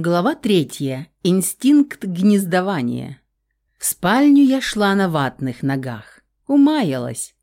Глава третья. Инстинкт гнездования. В спальню я шла на ватных ногах. Умаялась.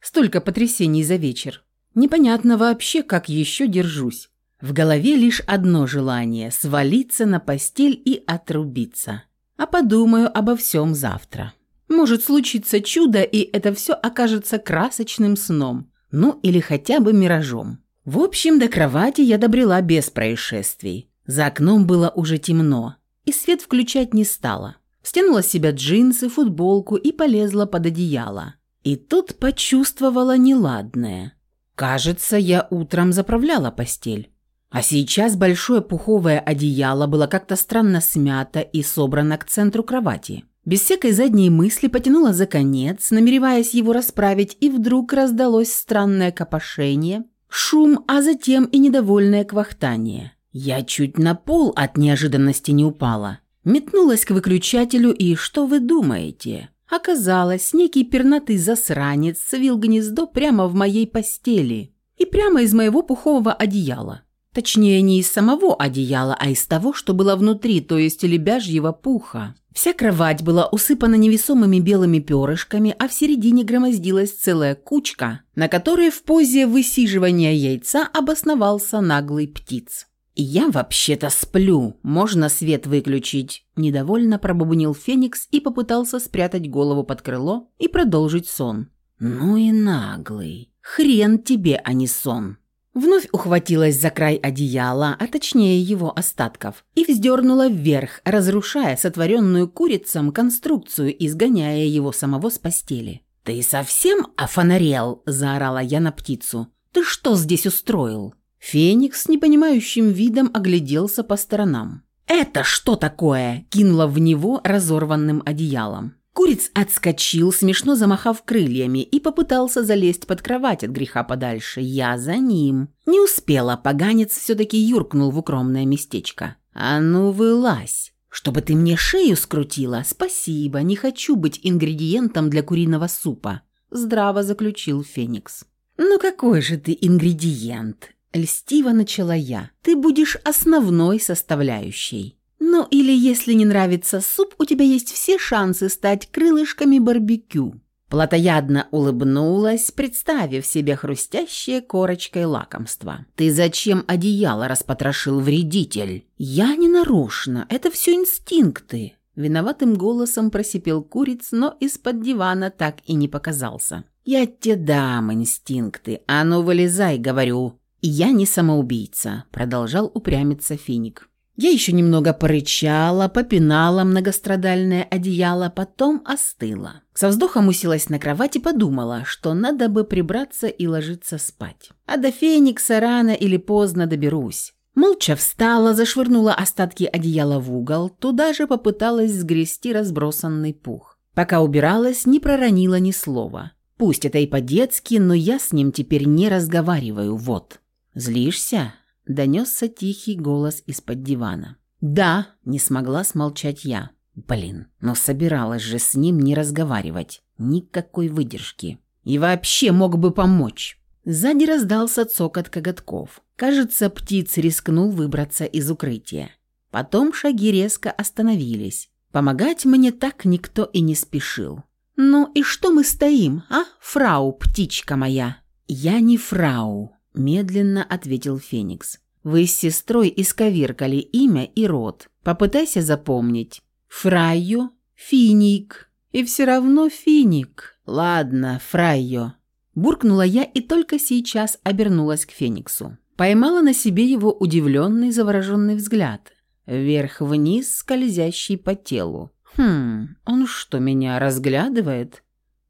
Столько потрясений за вечер. Непонятно вообще, как еще держусь. В голове лишь одно желание – свалиться на постель и отрубиться. А подумаю обо всем завтра. Может случиться чудо, и это все окажется красочным сном. Ну, или хотя бы миражом. В общем, до кровати я добрела без происшествий. За окном было уже темно, и свет включать не стала. Стянула с себя джинсы, футболку и полезла под одеяло. И тут почувствовала неладное. Кажется, я утром заправляла постель. А сейчас большое пуховое одеяло было как-то странно смято и собрано к центру кровати. Без всякой задней мысли потянула за конец, намереваясь его расправить, и вдруг раздалось странное копошение, шум, а затем и недовольное квахтание. Я чуть на пол от неожиданности не упала. Метнулась к выключателю и, что вы думаете? Оказалось, некий пернатый засранец свил гнездо прямо в моей постели и прямо из моего пухового одеяла. Точнее, не из самого одеяла, а из того, что было внутри, то есть лебяжьего пуха. Вся кровать была усыпана невесомыми белыми перышками, а в середине громоздилась целая кучка, на которой в позе высиживания яйца обосновался наглый птиц. «Я вообще-то сплю. Можно свет выключить?» Недовольно пробубнил Феникс и попытался спрятать голову под крыло и продолжить сон. «Ну и наглый. Хрен тебе, а не сон». Вновь ухватилась за край одеяла, а точнее его остатков, и вздернула вверх, разрушая сотворенную курицам конструкцию, изгоняя его самого с постели. «Ты совсем офонарел?» – заорала я на птицу. «Ты что здесь устроил?» Феникс с непонимающим видом огляделся по сторонам. «Это что такое?» – кинула в него разорванным одеялом. Куриц отскочил, смешно замахав крыльями, и попытался залезть под кровать от греха подальше. Я за ним. Не успела, поганец все-таки юркнул в укромное местечко. «А ну, вылазь!» «Чтобы ты мне шею скрутила? Спасибо, не хочу быть ингредиентом для куриного супа», – здраво заключил Феникс. «Ну какой же ты ингредиент? Льстиво начала я. «Ты будешь основной составляющей. Ну или если не нравится суп, у тебя есть все шансы стать крылышками барбекю». Платоядно улыбнулась, представив себе хрустящее корочкой лакомство. «Ты зачем одеяло распотрошил, вредитель?» «Я не нарочно, это все инстинкты». Виноватым голосом просипел куриц, но из-под дивана так и не показался. «Я тебе дам инстинкты, а ну вылезай, говорю, «Я не самоубийца», – продолжал упрямиться Финик. Я еще немного порычала, попинала многострадальное одеяло, потом остыла. Со вздохом уселась на кровать и подумала, что надо бы прибраться и ложиться спать. А до Феникса рано или поздно доберусь. Молча встала, зашвырнула остатки одеяла в угол, туда же попыталась сгрести разбросанный пух. Пока убиралась, не проронила ни слова. Пусть это и по-детски, но я с ним теперь не разговариваю, вот. «Злишься?» – донесся тихий голос из-под дивана. «Да», – не смогла смолчать я. «Блин, но собиралась же с ним не разговаривать. Никакой выдержки. И вообще мог бы помочь». Сзади раздался цокот коготков. Кажется, птиц рискнул выбраться из укрытия. Потом шаги резко остановились. Помогать мне так никто и не спешил. «Ну и что мы стоим, а, фрау, птичка моя?» «Я не фрау», медленно ответил Феникс. Вы с сестрой исковеркали имя и род. Попытайся запомнить. Фрайо, Финик. И все равно Финик. Ладно, Фрайо. Буркнула я и только сейчас обернулась к Фениксу. Поймала на себе его удивленный, завороженный взгляд. Вверх-вниз, скользящий по телу. Хм, он что, меня разглядывает?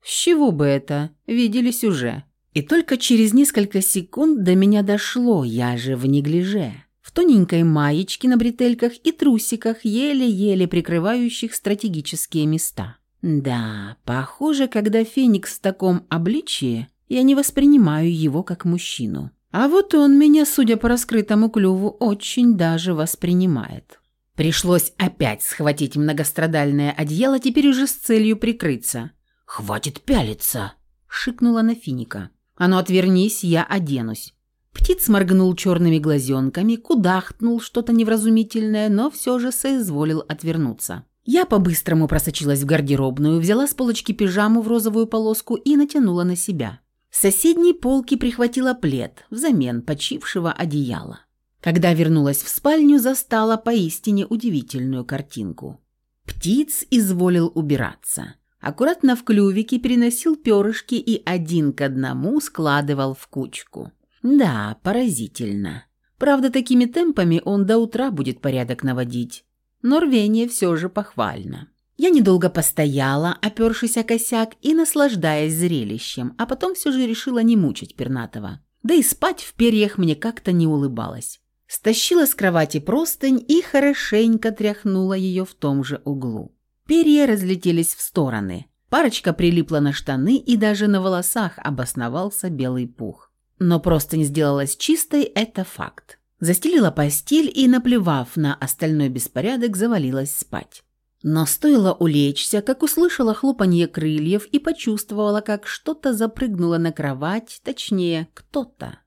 С чего бы это? Виделись уже. И только через несколько секунд до меня дошло, я же в неглиже. В тоненькой маечке на бретельках и трусиках, еле-еле прикрывающих стратегические места. Да, похоже, когда Феникс в таком обличии, я не воспринимаю его как мужчину. А вот он меня, судя по раскрытому клюву, очень даже воспринимает. Пришлось опять схватить многострадальное одеяло, теперь уже с целью прикрыться. «Хватит пялиться!» – шикнула на Финика. «А ну отвернись, я оденусь». Птиц моргнул черными глазенками, кудахтнул что-то невразумительное, но все же соизволил отвернуться. Я по-быстрому просочилась в гардеробную, взяла с полочки пижаму в розовую полоску и натянула на себя. С соседней полки прихватила плед взамен почившего одеяла. Когда вернулась в спальню, застала поистине удивительную картинку. Птиц изволил убираться. Аккуратно в клювике переносил перышки и один к одному складывал в кучку. Да, поразительно. Правда, такими темпами он до утра будет порядок наводить. Но рвение все же похвально. Я недолго постояла, опершись о косяк и наслаждаясь зрелищем, а потом все же решила не мучить Пернатова. Да и спать в перьях мне как-то не улыбалось. Стащила с кровати простынь и хорошенько тряхнула ее в том же углу. Перья разлетелись в стороны. Парочка прилипла на штаны и даже на волосах обосновался белый пух. Но простынь сделалась чистой – это факт. Застелила постель и, наплевав на остальной беспорядок, завалилась спать. Но стоило улечься, как услышала хлопанье крыльев и почувствовала, как что-то запрыгнуло на кровать, точнее, кто-то.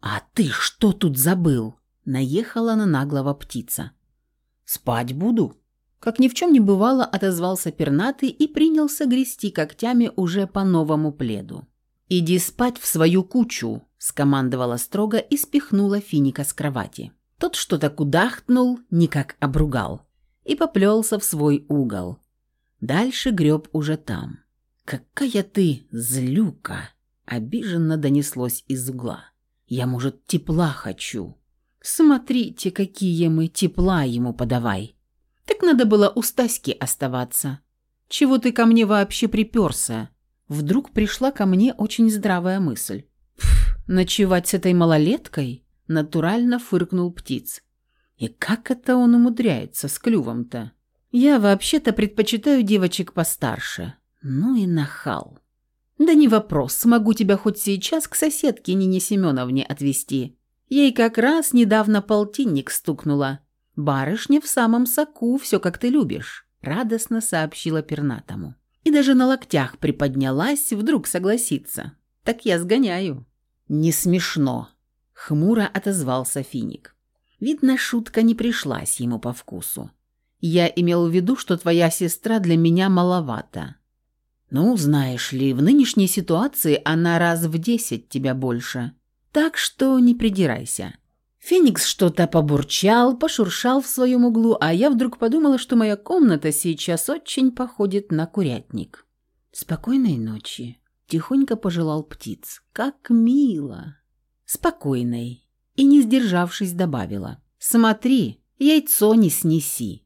«А ты что тут забыл?» – наехала на наглого птица. «Спать буду?» Как ни в чем не бывало, отозвался пернатый и принялся грести когтями уже по новому пледу. «Иди спать в свою кучу», – скомандовала строго и спихнула финика с кровати. Тот что-то кудахтнул, никак обругал и поплелся в свой угол. Дальше греб уже там. «Какая ты злюка!» — обиженно донеслось из угла. «Я, может, тепла хочу?» «Смотрите, какие мы тепла ему подавай!» «Так надо было у Стаськи оставаться. Чего ты ко мне вообще приперся?» Вдруг пришла ко мне очень здравая мысль. «Пф, ночевать с этой малолеткой?» Натурально фыркнул птиц. И как это он умудряется с клювом-то? Я вообще-то предпочитаю девочек постарше. Ну и нахал. Да не вопрос, смогу тебя хоть сейчас к соседке Нине Семеновне отвезти. Ей как раз недавно полтинник стукнула. Барышня в самом соку, все как ты любишь, радостно сообщила пернатому. И даже на локтях приподнялась, вдруг согласится. Так я сгоняю. Не смешно, хмуро отозвался Финик. Видно, шутка не пришлась ему по вкусу. Я имел в виду, что твоя сестра для меня маловата. Ну, знаешь ли, в нынешней ситуации она раз в десять тебя больше. Так что не придирайся. Феникс что-то побурчал, пошуршал в своем углу, а я вдруг подумала, что моя комната сейчас очень походит на курятник. «Спокойной ночи», — тихонько пожелал птиц. «Как мило!» «Спокойной», и, не сдержавшись, добавила. «Смотри, яйцо не снеси».